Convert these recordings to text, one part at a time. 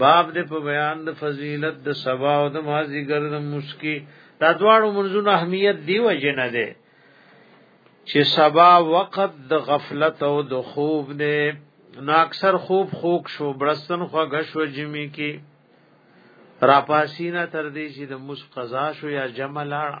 باب دې په بیان د فضیلت د سبا او د مازیګر د مسکی دا دواړو منځونو اهمیت دی وجه نه ده چې سبا وخت د غفلت او د خوب نه نو اکثر خوب خوک شو برستن خو غش و جمی کی راپاسینا تر دې چې د مس قضا شو یا جمع لاړه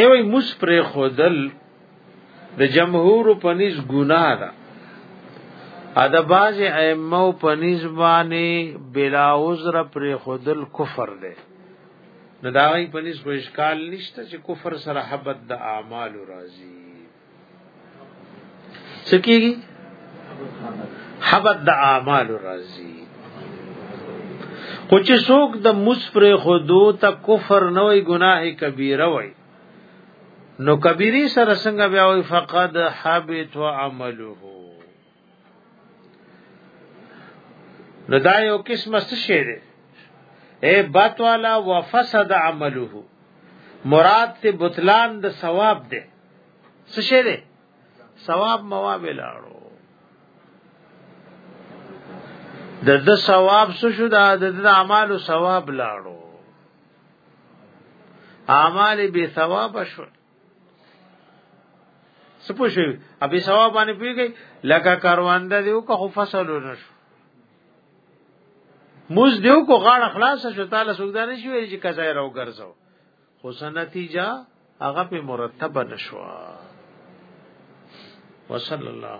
ایوی مس پر خودل د جمهور په نس ګناه ده ا د باز ائمه په نس باندې بلا عذر پر خودل کفر ده نه دا غي په نس وشکال نشته چې کفر سره حبت د اعمال راضي سکیږي حبت د اعمال راځي خو چې څوک د مسفر خودو ته کفر نه وي ګناه کبیره وي نو کبیری سره څنګه بیا وي فقد حبت عمله نو دا یو قسم څه شی دی اے بات والا وفسد عمله مراد ته بطلان د ثواب دی څه شه ده ثواب مواب لاړو د د ثواب څه شو دا د د اعمالو ثواب لاړو اعمال به ثواب شو سپو شو ابي ثواب باندې پیږي لکه کاروانده دیو که خو فصل نشو موز دیو کو غاړه خلاص شو تعالی سوګدان شي ویل چې کزای راو ګرځاو خو سنتیجه هغه په مرتب نشو وصلی الله